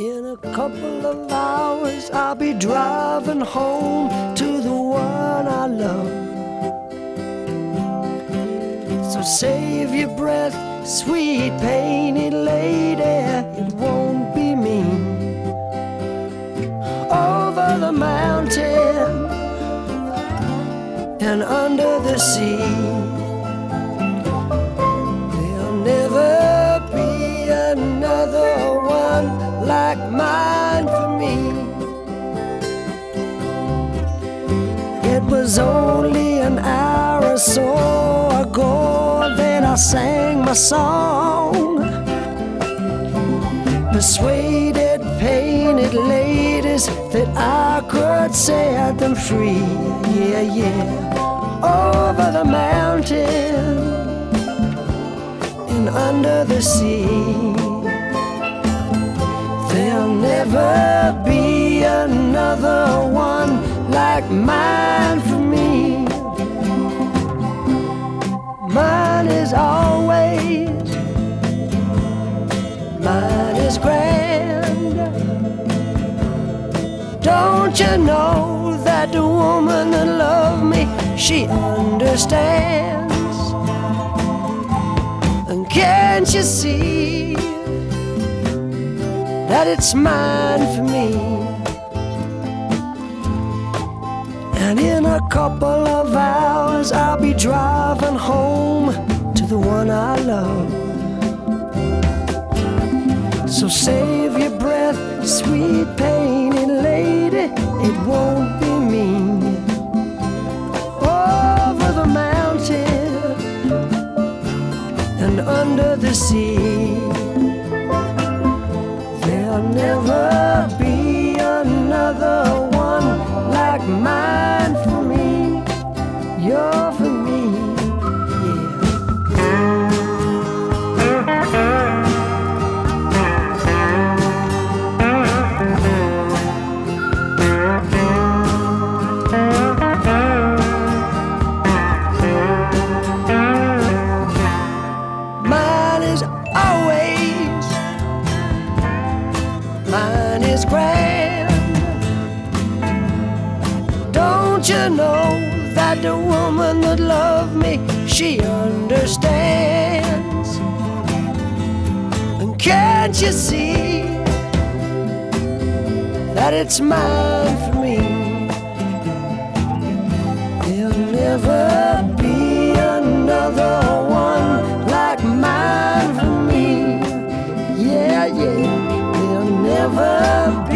In a couple of hours, I'll be driving home to the one I love. So save your breath, sweet painted lady, it won't be me. Over the mountain and under the sea. Was only an hour or so ago that I sang my song. Persuaded, painted ladies that I could set them free. Yeah, yeah. Over the mountain and under the sea. There'll never be another one like mine for me. Mine is always, mine is grand. Don't you know that the woman that loved me, she understands? And can't you see that it's mine for me? And in a couple of hours, I'll be driving home to the one I love. So save your breath, sweet painted lady, it won't be me. Over the mountain and under the sea, mine is grand. Don't you know that the woman that loved me, she understands? And can't you see that it's mine for me? There'll never be another one like mine for me. Yeah, yeah never